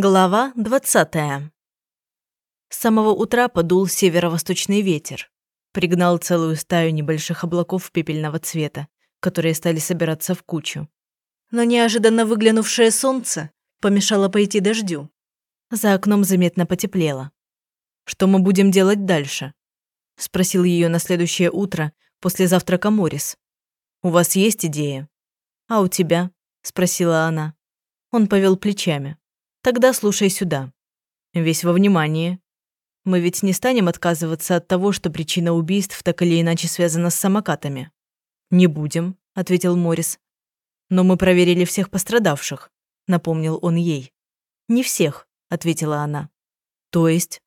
Глава 20. С самого утра подул северо-восточный ветер. Пригнал целую стаю небольших облаков пепельного цвета, которые стали собираться в кучу. Но неожиданно выглянувшее солнце помешало пойти дождю. За окном заметно потеплело. «Что мы будем делать дальше?» – спросил ее на следующее утро после завтрака Морис. «У вас есть идея?» «А у тебя?» – спросила она. Он повел плечами. Тогда слушай сюда. Весь во внимании. Мы ведь не станем отказываться от того, что причина убийств так или иначе связана с самокатами. Не будем, ответил Морис. Но мы проверили всех пострадавших, напомнил он ей. Не всех, ответила она. То есть?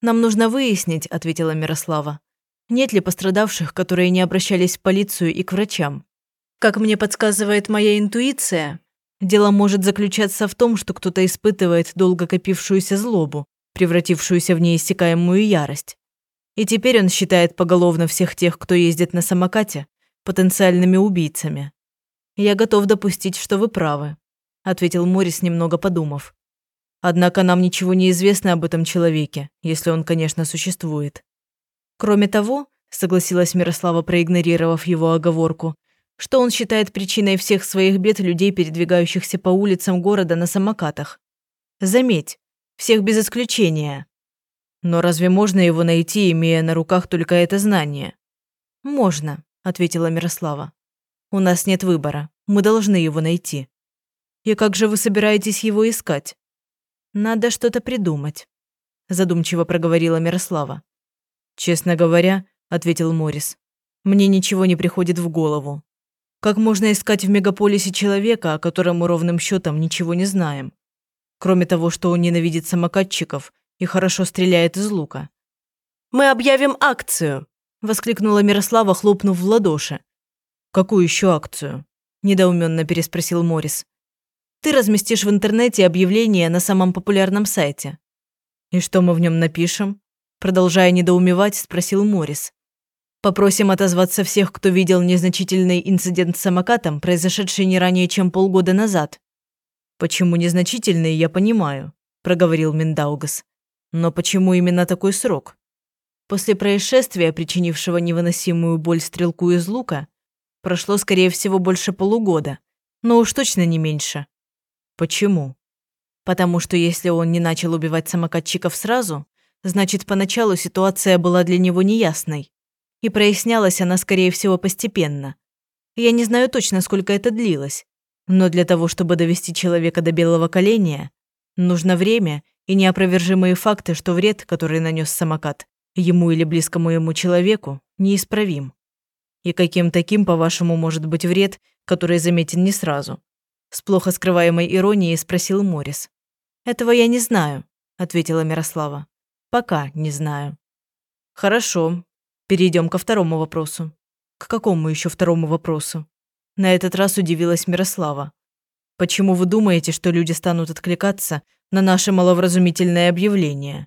Нам нужно выяснить, ответила Мирослава. Нет ли пострадавших, которые не обращались в полицию и к врачам? Как мне подсказывает моя интуиция, Дело может заключаться в том, что кто-то испытывает долго копившуюся злобу, превратившуюся в неиссякаемую ярость. И теперь он считает поголовно всех тех, кто ездит на самокате, потенциальными убийцами. «Я готов допустить, что вы правы», – ответил Морис, немного подумав. «Однако нам ничего не известно об этом человеке, если он, конечно, существует». Кроме того, согласилась Мирослава, проигнорировав его оговорку, что он считает причиной всех своих бед людей, передвигающихся по улицам города на самокатах. Заметь, всех без исключения. Но разве можно его найти, имея на руках только это знание? Можно, ответила Мирослава. У нас нет выбора. Мы должны его найти. И как же вы собираетесь его искать? Надо что-то придумать, задумчиво проговорила Мирослава. Честно говоря, ответил Морис, мне ничего не приходит в голову. Как можно искать в мегаполисе человека, о котором мы ровным счетом ничего не знаем? Кроме того, что он ненавидит самокатчиков и хорошо стреляет из лука. «Мы объявим акцию!» – воскликнула Мирослава, хлопнув в ладоши. «Какую еще акцию?» – недоуменно переспросил Морис. «Ты разместишь в интернете объявление на самом популярном сайте». «И что мы в нем напишем?» Продолжая недоумевать, спросил Морис. Попросим отозваться всех, кто видел незначительный инцидент с самокатом, произошедший не ранее, чем полгода назад. Почему незначительный, я понимаю, проговорил Миндаугас. Но почему именно такой срок? После происшествия, причинившего невыносимую боль стрелку из лука, прошло, скорее всего, больше полугода, но уж точно не меньше. Почему? Потому что если он не начал убивать самокатчиков сразу, значит, поначалу ситуация была для него неясной и прояснялась она, скорее всего, постепенно. Я не знаю точно, сколько это длилось, но для того, чтобы довести человека до белого коленя, нужно время и неопровержимые факты, что вред, который нанес самокат, ему или близкому ему человеку, неисправим. И каким таким, по-вашему, может быть вред, который заметен не сразу? С плохо скрываемой иронией спросил Морис. «Этого я не знаю», – ответила Мирослава. «Пока не знаю». «Хорошо, Перейдем ко второму вопросу. К какому еще второму вопросу? На этот раз удивилась Мирослава. Почему вы думаете, что люди станут откликаться на наше маловразумительное объявление?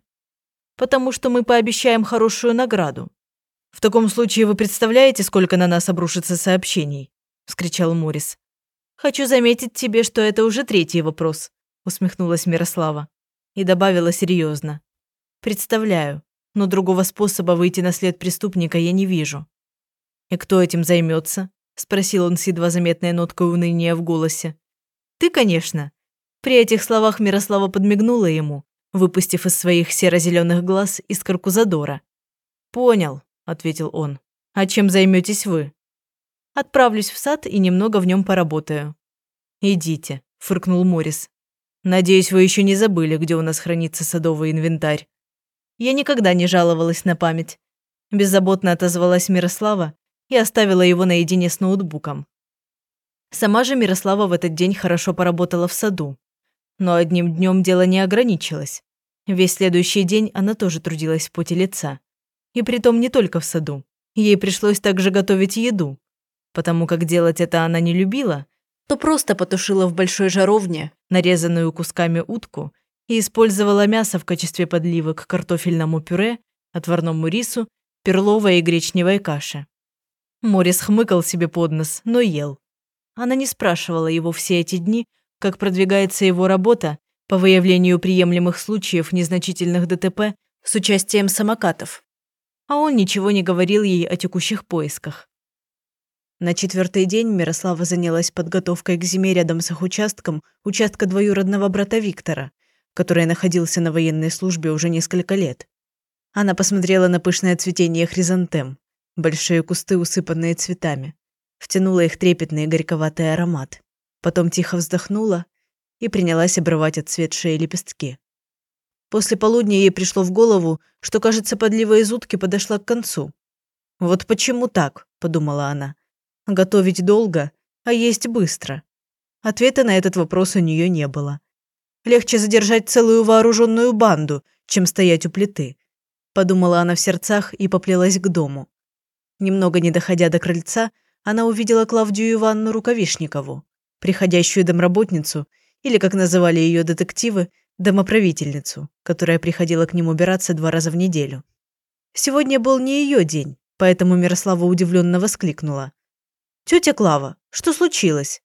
Потому что мы пообещаем хорошую награду. В таком случае вы представляете, сколько на нас обрушится сообщений? вскричал Морис. Хочу заметить тебе, что это уже третий вопрос, усмехнулась Мирослава и добавила серьезно. Представляю, но другого способа выйти на след преступника я не вижу. «И кто этим займется? спросил он с едва заметной ноткой уныния в голосе. «Ты, конечно». При этих словах Мирослава подмигнула ему, выпустив из своих серо-зеленых глаз искорку задора. «Понял», – ответил он. «А чем займетесь вы?» «Отправлюсь в сад и немного в нем поработаю». «Идите», – фыркнул Морис. «Надеюсь, вы еще не забыли, где у нас хранится садовый инвентарь». Я никогда не жаловалась на память. Беззаботно отозвалась Мирослава и оставила его наедине с ноутбуком. Сама же Мирослава в этот день хорошо поработала в саду. Но одним днем дело не ограничилось. Весь следующий день она тоже трудилась в поте лица. И притом не только в саду. Ей пришлось также готовить еду. Потому как делать это она не любила, то просто потушила в большой жаровне нарезанную кусками утку и использовала мясо в качестве подливы к картофельному пюре, отварному рису, перловой и гречневой каше. Морис хмыкал себе под нос, но ел. Она не спрашивала его все эти дни, как продвигается его работа, по выявлению приемлемых случаев незначительных ДТП с участием самокатов. А он ничего не говорил ей о текущих поисках. На четвертый день Мирослава занялась подготовкой к зиме рядом с их участком участка двоюродного брата Виктора, который находился на военной службе уже несколько лет. Она посмотрела на пышное цветение хризантем, большие кусты, усыпанные цветами, втянула их трепетный и горьковатый аромат, потом тихо вздохнула и принялась обрывать отцветшие лепестки. После полудня ей пришло в голову, что, кажется, подлива из утки подошла к концу. «Вот почему так?» – подумала она. Готовить долго, а есть быстро. Ответа на этот вопрос у нее не было. Легче задержать целую вооруженную банду, чем стоять у плиты. Подумала она в сердцах и поплелась к дому. Немного не доходя до крыльца, она увидела Клавдию Ивановну Рукавишникову, приходящую домработницу, или, как называли ее детективы, домоправительницу, которая приходила к ним убираться два раза в неделю. Сегодня был не ее день, поэтому Мирослава удивленно воскликнула. «Тетя Клава, что случилось?»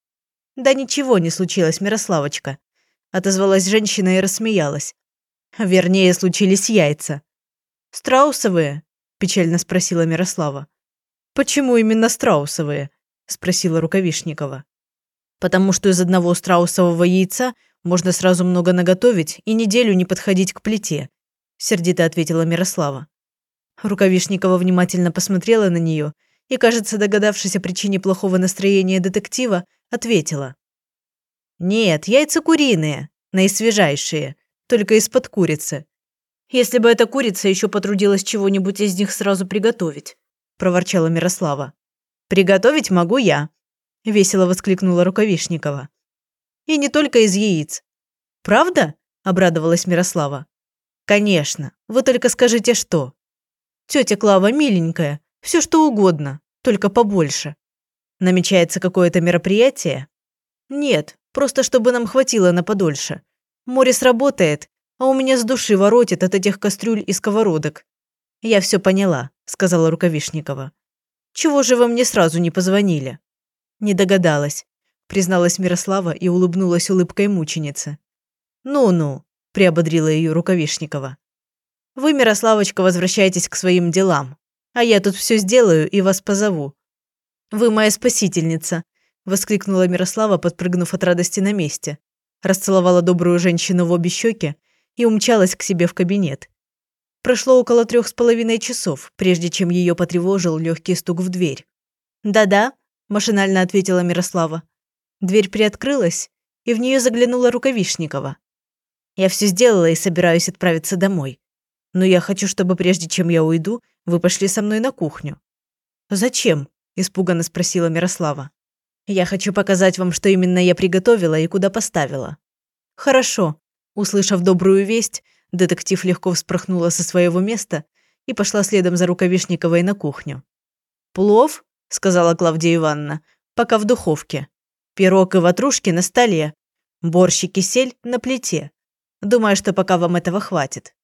«Да ничего не случилось, Мирославочка», – отозвалась женщина и рассмеялась. «Вернее, случились яйца». «Страусовые?» – печально спросила Мирослава. «Почему именно страусовые?» – спросила Рукавишникова. «Потому что из одного страусового яйца можно сразу много наготовить и неделю не подходить к плите», – сердито ответила Мирослава. Рукавишникова внимательно посмотрела на нее и, кажется, догадавшись о причине плохого настроения детектива, ответила. «Нет, яйца куриные, наисвежайшие, только из-под курицы. Если бы эта курица еще потрудилась чего-нибудь из них сразу приготовить», – проворчала Мирослава. «Приготовить могу я», – весело воскликнула Рукавишникова. «И не только из яиц». «Правда?» – обрадовалась Мирослава. «Конечно. Вы только скажите, что». «Тетя Клава миленькая, все что угодно, только побольше. Намечается какое-то мероприятие? Нет, просто чтобы нам хватило на подольше. Море сработает, а у меня с души воротит от этих кастрюль и сковородок. Я все поняла, сказала Рукавишникова. Чего же вы мне сразу не позвонили? Не догадалась, призналась Мирослава и улыбнулась улыбкой мученицы. Ну-ну, приободрила ее Рукавишникова. Вы, Мирославочка, возвращайтесь к своим делам а я тут все сделаю и вас позову». «Вы моя спасительница», – воскликнула Мирослава, подпрыгнув от радости на месте. Расцеловала добрую женщину в обе щеки и умчалась к себе в кабинет. Прошло около трех с половиной часов, прежде чем ее потревожил легкий стук в дверь. «Да-да», – машинально ответила Мирослава. Дверь приоткрылась, и в нее заглянула Рукавишникова. «Я все сделала и собираюсь отправиться домой. Но я хочу, чтобы прежде чем я уйду, вы пошли со мной на кухню». «Зачем?» – испуганно спросила Мирослава. «Я хочу показать вам, что именно я приготовила и куда поставила». «Хорошо». Услышав добрую весть, детектив легко вспорхнула со своего места и пошла следом за Рукавишниковой на кухню. «Плов?» – сказала Клавдия Ивановна. «Пока в духовке. Пирог и ватрушки на столе. Борщ и кисель на плите. Думаю, что пока вам этого хватит».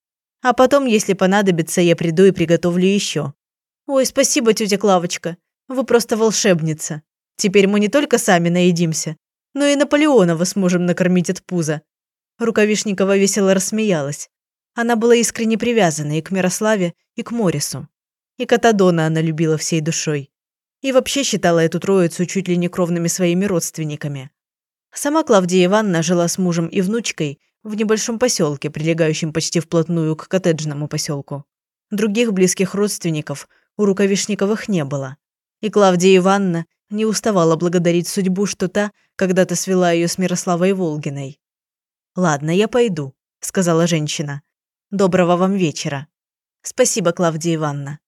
А потом, если понадобится, я приду и приготовлю еще. Ой, спасибо, тетя Клавочка. Вы просто волшебница. Теперь мы не только сами наедимся, но и Наполеонова сможем накормить от пуза. Рукавишникова весело рассмеялась. Она была искренне привязана и к Мирославе, и к Морису. И Катадона она любила всей душой. И вообще считала эту троицу чуть ли не кровными своими родственниками. Сама Клавдия Ивановна жила с мужем и внучкой в небольшом поселке, прилегающем почти вплотную к коттеджному поселку. Других близких родственников у Рукавишниковых не было. И Клавдия Ивановна не уставала благодарить судьбу, что та когда-то свела ее с Мирославой Волгиной. «Ладно, я пойду», – сказала женщина. «Доброго вам вечера». «Спасибо, Клавдия Ивановна».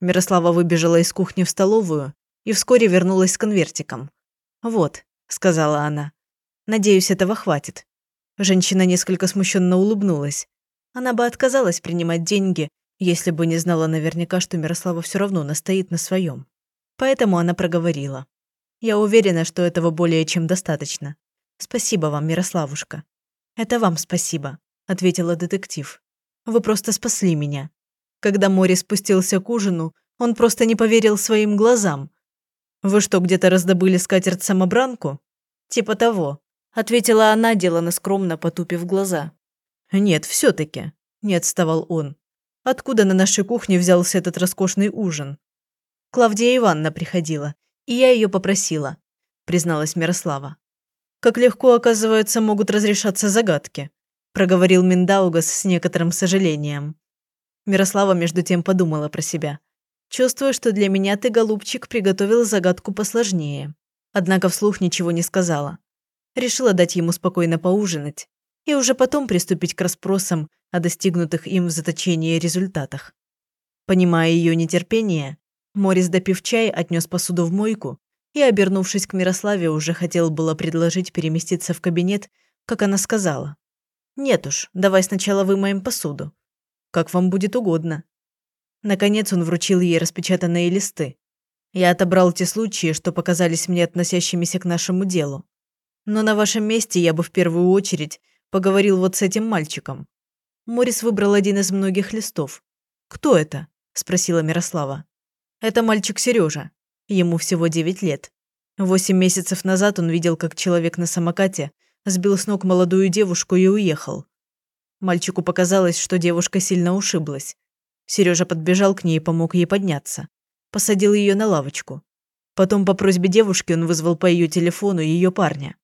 Мирослава выбежала из кухни в столовую и вскоре вернулась с конвертиком. «Вот», – сказала она. «Надеюсь, этого хватит. Женщина несколько смущенно улыбнулась. Она бы отказалась принимать деньги, если бы не знала наверняка, что Мирослава все равно настоит на своем. Поэтому она проговорила. «Я уверена, что этого более чем достаточно. Спасибо вам, Мирославушка». «Это вам спасибо», – ответила детектив. «Вы просто спасли меня». Когда Мори спустился к ужину, он просто не поверил своим глазам. «Вы что, где-то раздобыли скатерть-самобранку?» «Типа того», Ответила она, делано скромно, потупив глаза. «Нет, все-таки», – не отставал он. «Откуда на нашей кухне взялся этот роскошный ужин?» «Клавдия Ивановна приходила, и я ее попросила», – призналась Мирослава. «Как легко, оказывается, могут разрешаться загадки», – проговорил Миндаугас с некоторым сожалением. Мирослава между тем подумала про себя. «Чувствую, что для меня ты, голубчик, приготовил загадку посложнее». Однако вслух ничего не сказала. Решила дать ему спокойно поужинать и уже потом приступить к расспросам о достигнутых им в заточении результатах. Понимая ее нетерпение, Морис, допив чай, отнес посуду в мойку и, обернувшись к Мирославе, уже хотел было предложить переместиться в кабинет, как она сказала. «Нет уж, давай сначала вымоем посуду. Как вам будет угодно». Наконец он вручил ей распечатанные листы. Я отобрал те случаи, что показались мне относящимися к нашему делу. Но на вашем месте я бы в первую очередь поговорил вот с этим мальчиком. Морис выбрал один из многих листов. «Кто это?» – спросила Мирослава. «Это мальчик Сережа. Ему всего 9 лет. Восемь месяцев назад он видел, как человек на самокате сбил с ног молодую девушку и уехал. Мальчику показалось, что девушка сильно ушиблась. Сережа подбежал к ней и помог ей подняться. Посадил ее на лавочку. Потом по просьбе девушки он вызвал по ее телефону ее парня.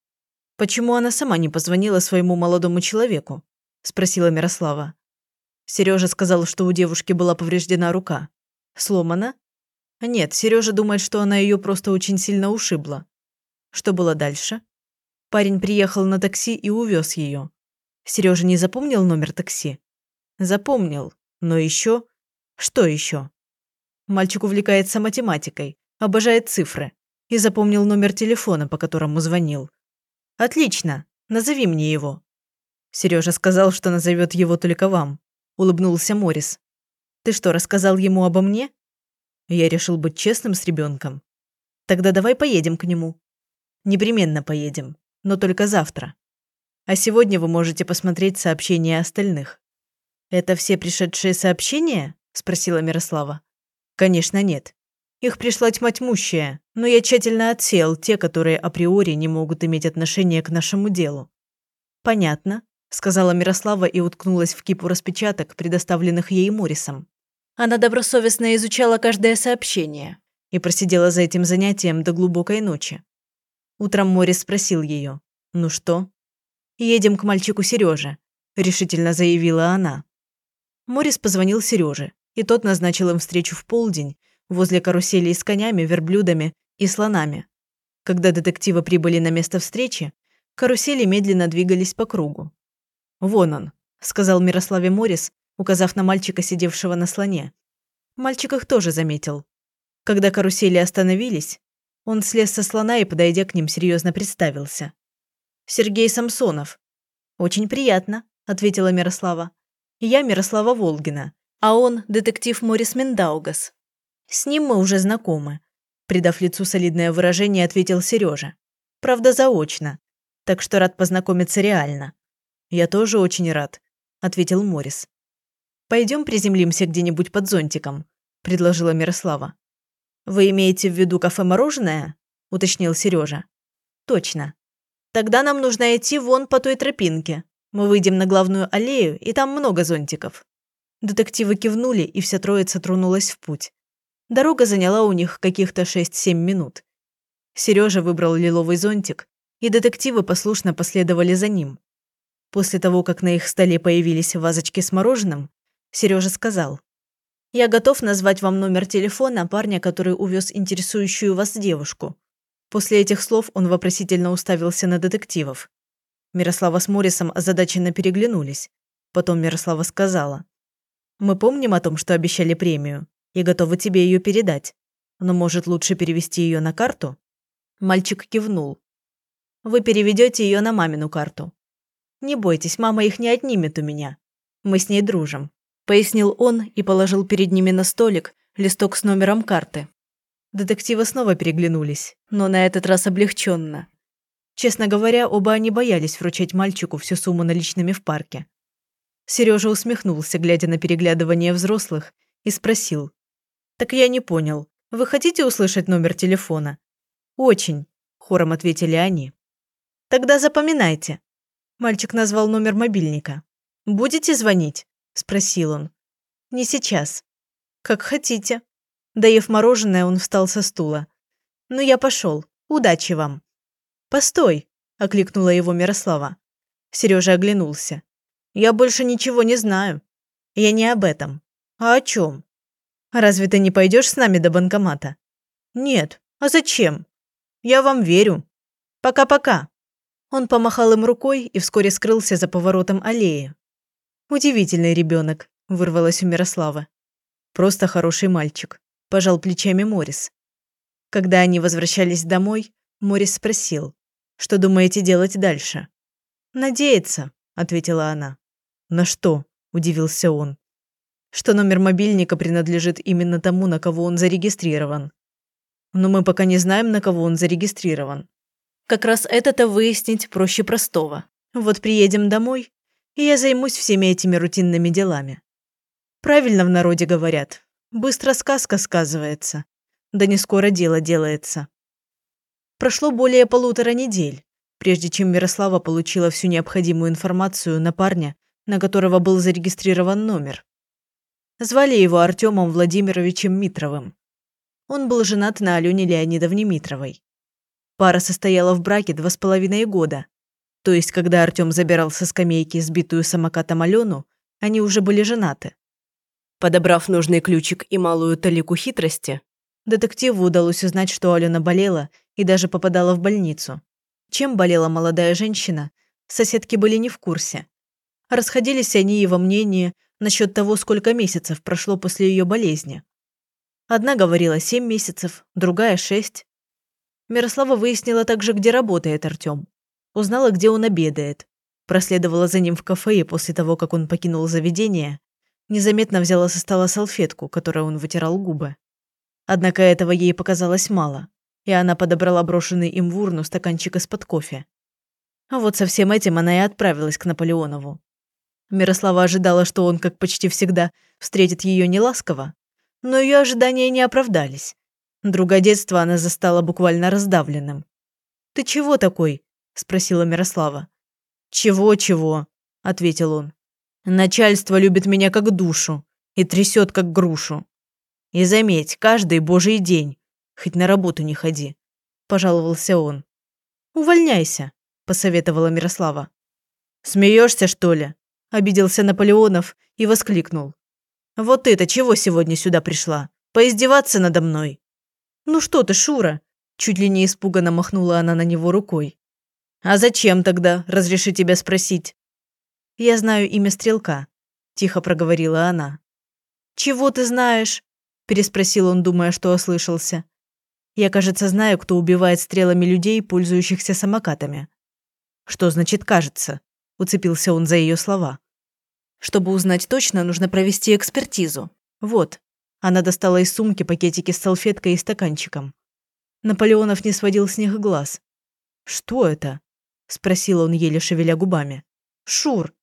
«Почему она сама не позвонила своему молодому человеку?» – спросила Мирослава. Сережа сказал, что у девушки была повреждена рука. Сломана? Нет, Сережа думает, что она ее просто очень сильно ушибла. Что было дальше? Парень приехал на такси и увез ее. Сережа не запомнил номер такси? Запомнил. Но еще? Что еще? Мальчик увлекается математикой, обожает цифры и запомнил номер телефона, по которому звонил. «Отлично. Назови мне его». Сережа сказал, что назовет его только вам. Улыбнулся Морис. «Ты что, рассказал ему обо мне?» Я решил быть честным с ребенком. «Тогда давай поедем к нему». «Непременно поедем, но только завтра. А сегодня вы можете посмотреть сообщения остальных». «Это все пришедшие сообщения?» – спросила Мирослава. «Конечно нет. Их пришла тьма тьмущая, но я тщательно отсеял те, которые априори не могут иметь отношения к нашему делу. «Понятно», – сказала Мирослава и уткнулась в кипу распечаток, предоставленных ей Моррисом. Она добросовестно изучала каждое сообщение и просидела за этим занятием до глубокой ночи. Утром Моррис спросил ее, «Ну что?» «Едем к мальчику Сереже», – решительно заявила она. Моррис позвонил Сереже, и тот назначил им встречу в полдень возле карусели с конями, верблюдами и слонами. Когда детективы прибыли на место встречи, карусели медленно двигались по кругу. «Вон он», – сказал Мирославе Морис, указав на мальчика, сидевшего на слоне. Мальчик их тоже заметил. Когда карусели остановились, он слез со слона и, подойдя к ним, серьезно представился. «Сергей Самсонов». «Очень приятно», – ответила Мирослава. «Я Мирослава Волгина, а он – детектив Морис Мендаугас. С ним мы уже знакомы. Придав лицу солидное выражение, ответил Сережа. Правда, заочно. Так что рад познакомиться реально. Я тоже очень рад, ответил Морис. Пойдем приземлимся где-нибудь под зонтиком, предложила Мирослава. Вы имеете в виду кафе-мороженое? уточнил Сережа. Точно. Тогда нам нужно идти вон по той тропинке. Мы выйдем на главную аллею, и там много зонтиков. Детективы кивнули, и вся троица тронулась в путь. Дорога заняла у них каких-то 6-7 минут. Сережа выбрал лиловый зонтик, и детективы послушно последовали за ним. После того, как на их столе появились вазочки с мороженым, Сережа сказал, «Я готов назвать вам номер телефона парня, который увез интересующую вас девушку». После этих слов он вопросительно уставился на детективов. Мирослава с Морисом озадаченно переглянулись. Потом Мирослава сказала, «Мы помним о том, что обещали премию и готова тебе ее передать. Но, может, лучше перевести ее на карту?» Мальчик кивнул. «Вы переведете ее на мамину карту. Не бойтесь, мама их не отнимет у меня. Мы с ней дружим», – пояснил он и положил перед ними на столик листок с номером карты. Детективы снова переглянулись, но на этот раз облегченно. Честно говоря, оба они боялись вручать мальчику всю сумму наличными в парке. Сережа усмехнулся, глядя на переглядывание взрослых, и спросил, «Так я не понял. Вы хотите услышать номер телефона?» «Очень», – хором ответили они. Тогда запоминайте. Мальчик назвал номер мобильника. «Будете звонить?» – спросил он. «Не сейчас. Как хотите». Доев мороженое, он встал со стула. «Ну, я пошел. Удачи вам». «Постой!» – окликнула его Мирослава. Сережа оглянулся. «Я больше ничего не знаю. Я не об этом. А о чем? Разве ты не пойдешь с нами до банкомата?» «Нет. А зачем? Я вам верю. Пока-пока». Он помахал им рукой и вскоре скрылся за поворотом аллеи. «Удивительный ребенок», – вырвалось у Мирослава. «Просто хороший мальчик», – пожал плечами Морис. Когда они возвращались домой, Морис спросил, «Что думаете делать дальше?» «Надеяться», – ответила она. «На что?» – удивился он. «Что номер мобильника принадлежит именно тому, на кого он зарегистрирован. Но мы пока не знаем, на кого он зарегистрирован. Как раз это-то выяснить проще простого. Вот приедем домой, и я займусь всеми этими рутинными делами. Правильно в народе говорят. Быстро сказка сказывается. Да не скоро дело делается. Прошло более полутора недель, прежде чем Мирослава получила всю необходимую информацию на парня, на которого был зарегистрирован номер. Звали его Артемом Владимировичем Митровым. Он был женат на Алене Леонидовне Митровой. Пара состояла в браке два с половиной года. То есть, когда Артём забирал со скамейки сбитую самокатом Алену, они уже были женаты. Подобрав нужный ключик и малую талику хитрости, детективу удалось узнать, что Алена болела и даже попадала в больницу. Чем болела молодая женщина, соседки были не в курсе. Расходились они и во мнении насчет того, сколько месяцев прошло после ее болезни. Одна говорила семь месяцев, другая – шесть. Мирослава выяснила также, где работает Артём. Узнала, где он обедает. Проследовала за ним в кафе и после того, как он покинул заведение, незаметно взяла со стола салфетку, которой он вытирал губы. Однако этого ей показалось мало, и она подобрала брошенный им в урну стаканчик из-под кофе. А вот со всем этим она и отправилась к Наполеонову. Мирослава ожидала, что он, как почти всегда, встретит ее неласково, но ее ожидания не оправдались. Друга детства она застала буквально раздавленным. «Ты чего такой?» – спросила Мирослава. «Чего-чего?» – ответил он. «Начальство любит меня как душу и трясет как грушу. И заметь, каждый божий день, хоть на работу не ходи», – пожаловался он. «Увольняйся», – посоветовала Мирослава. «Смеешься, что ли?» – обиделся Наполеонов и воскликнул. «Вот ты-то чего сегодня сюда пришла? Поиздеваться надо мной?» «Ну что ты, Шура?» Чуть ли не испуганно махнула она на него рукой. «А зачем тогда, разреши тебя спросить?» «Я знаю имя Стрелка», – тихо проговорила она. «Чего ты знаешь?» – переспросил он, думая, что ослышался. «Я, кажется, знаю, кто убивает стрелами людей, пользующихся самокатами». «Что значит «кажется»?» – уцепился он за ее слова. «Чтобы узнать точно, нужно провести экспертизу. Вот, она достала из сумки пакетики с салфеткой и стаканчиком. Наполеонов не сводил с них глаз. «Что это?» – спросил он, еле шевеля губами. «Шур,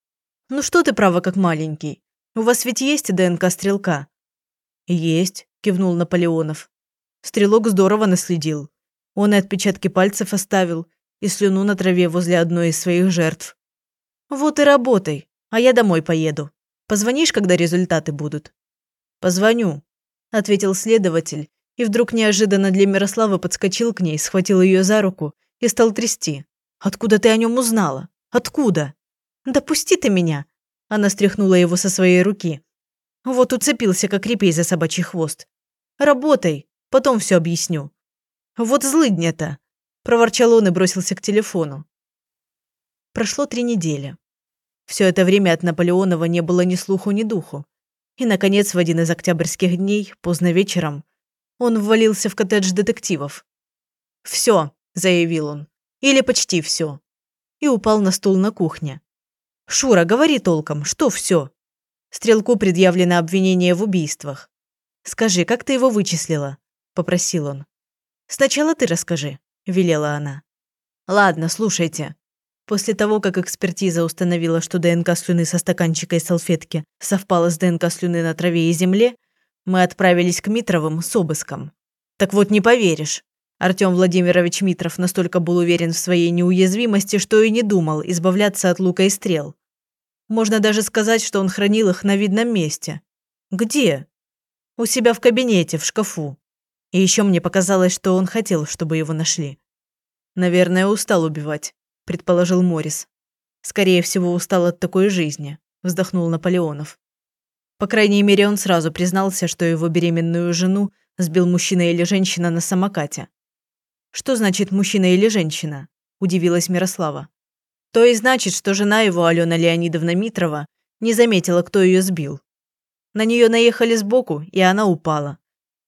ну что ты, право, как маленький? У вас ведь есть ДНК стрелка?» «Есть», – кивнул Наполеонов. Стрелок здорово наследил. Он и отпечатки пальцев оставил, и слюну на траве возле одной из своих жертв. «Вот и работай, а я домой поеду. Позвонишь, когда результаты будут?» «Позвоню», – ответил следователь, и вдруг неожиданно для Мирославы подскочил к ней, схватил ее за руку и стал трясти. «Откуда ты о нем узнала? Откуда?» «Да пусти ты меня!» Она стряхнула его со своей руки. Вот уцепился, как репей за собачий хвост. «Работай, потом все объясню». «Вот злыдня-то!» – проворчал он и бросился к телефону. Прошло три недели. Все это время от Наполеонова не было ни слуху, ни духу. И, наконец, в один из октябрьских дней, поздно вечером, он ввалился в коттедж детективов. «Все», – заявил он, – «или почти все», и упал на стул на кухне. «Шура, говори толком, что все?» Стрелку предъявлено обвинение в убийствах. «Скажи, как ты его вычислила?» – попросил он. «Сначала ты расскажи», – велела она. «Ладно, слушайте. После того, как экспертиза установила, что ДНК слюны со стаканчика и салфетки совпала с ДНК слюны на траве и земле, мы отправились к Митровым с обыском. Так вот, не поверишь. Артем Владимирович Митров настолько был уверен в своей неуязвимости, что и не думал избавляться от лука и стрел. Можно даже сказать, что он хранил их на видном месте. Где? У себя в кабинете, в шкафу. И еще мне показалось, что он хотел, чтобы его нашли. Наверное, устал убивать, предположил Морис. Скорее всего, устал от такой жизни, вздохнул Наполеонов. По крайней мере, он сразу признался, что его беременную жену сбил мужчина или женщина на самокате. «Что значит мужчина или женщина?» – удивилась Мирослава. «То и значит, что жена его, Алена Леонидовна Митрова, не заметила, кто ее сбил. На нее наехали сбоку, и она упала.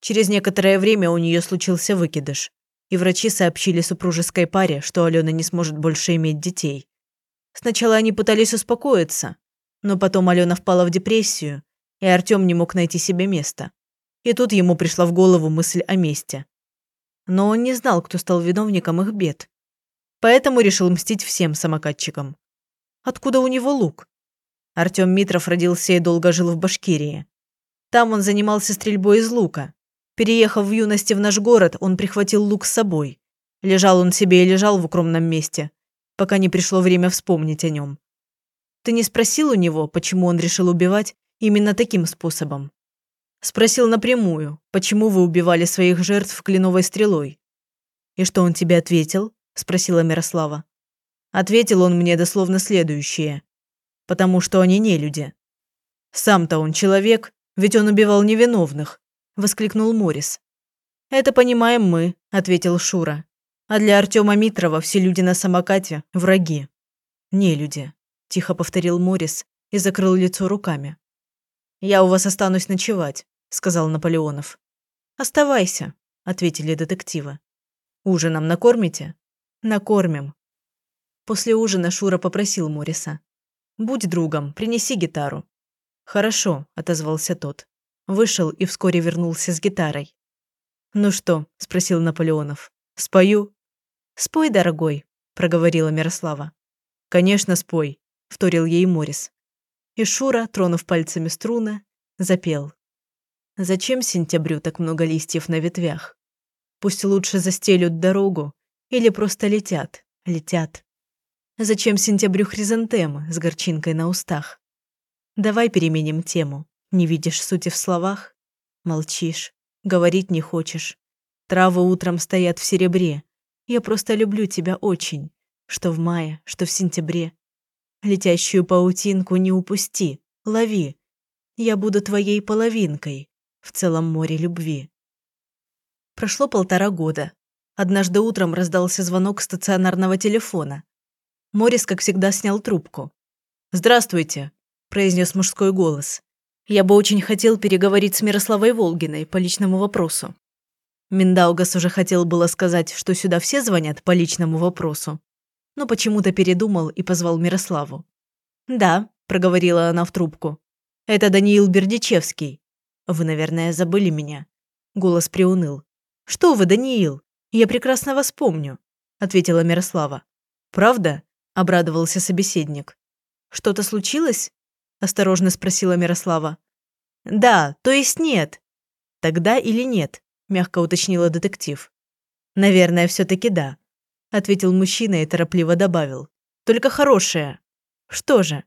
Через некоторое время у нее случился выкидыш, и врачи сообщили супружеской паре, что Алена не сможет больше иметь детей. Сначала они пытались успокоиться, но потом Алена впала в депрессию, и Артем не мог найти себе места. И тут ему пришла в голову мысль о месте но он не знал, кто стал виновником их бед. Поэтому решил мстить всем самокатчикам. Откуда у него лук? Артём Митров родился и долго жил в Башкирии. Там он занимался стрельбой из лука. Переехав в юности в наш город, он прихватил лук с собой. Лежал он себе и лежал в укромном месте, пока не пришло время вспомнить о нем. Ты не спросил у него, почему он решил убивать именно таким способом? Спросил напрямую, почему вы убивали своих жертв кленовой стрелой. «И что он тебе ответил?» – спросила Мирослава. Ответил он мне дословно следующее. «Потому что они не люди». «Сам-то он человек, ведь он убивал невиновных», – воскликнул Морис. «Это понимаем мы», – ответил Шура. «А для Артема Митрова все люди на самокате – враги». «Не люди», – тихо повторил Морис и закрыл лицо руками. «Я у вас останусь ночевать сказал Наполеонов. «Оставайся», – ответили детективы. «Ужином накормите?» «Накормим». После ужина Шура попросил Мориса. «Будь другом, принеси гитару». «Хорошо», – отозвался тот. Вышел и вскоре вернулся с гитарой. «Ну что?» – спросил Наполеонов. «Спою?» «Спой, дорогой», – проговорила Мирослава. «Конечно, спой», – вторил ей Морис. И Шура, тронув пальцами струны, запел. Зачем сентябрю так много листьев на ветвях? Пусть лучше застелют дорогу или просто летят, летят. Зачем сентябрю хризантемы с горчинкой на устах? Давай переменим тему. Не видишь сути в словах? Молчишь, говорить не хочешь. Травы утром стоят в серебре. Я просто люблю тебя очень, что в мае, что в сентябре. Летящую паутинку не упусти, лови. Я буду твоей половинкой, в целом море любви. Прошло полтора года. Однажды утром раздался звонок стационарного телефона. Морис, как всегда, снял трубку. «Здравствуйте», – произнес мужской голос. «Я бы очень хотел переговорить с Мирославой Волгиной по личному вопросу». Миндаугас уже хотел было сказать, что сюда все звонят по личному вопросу, но почему-то передумал и позвал Мирославу. «Да», – проговорила она в трубку. «Это Даниил Бердичевский. «Вы, наверное, забыли меня». Голос приуныл. «Что вы, Даниил? Я прекрасно вас помню», – ответила Мирослава. «Правда?» – обрадовался собеседник. «Что-то случилось?» – осторожно спросила Мирослава. «Да, то есть нет». «Тогда или нет?» – мягко уточнила детектив. «Наверное, все-таки да», – ответил мужчина и торопливо добавил. «Только хорошее». «Что же?»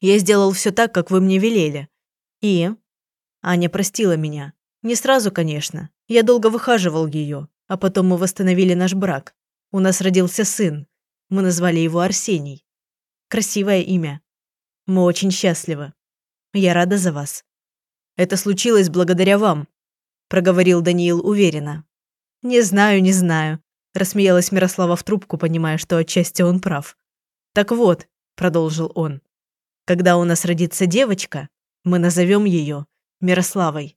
«Я сделал все так, как вы мне велели». «И?» Аня простила меня. Не сразу, конечно. Я долго выхаживал ее, а потом мы восстановили наш брак. У нас родился сын. Мы назвали его Арсений. Красивое имя. Мы очень счастливы. Я рада за вас. Это случилось благодаря вам, проговорил Даниил уверенно. Не знаю, не знаю, рассмеялась Мирослава в трубку, понимая, что отчасти он прав. Так вот, продолжил он. Когда у нас родится девочка, мы назовем ее Мирославой.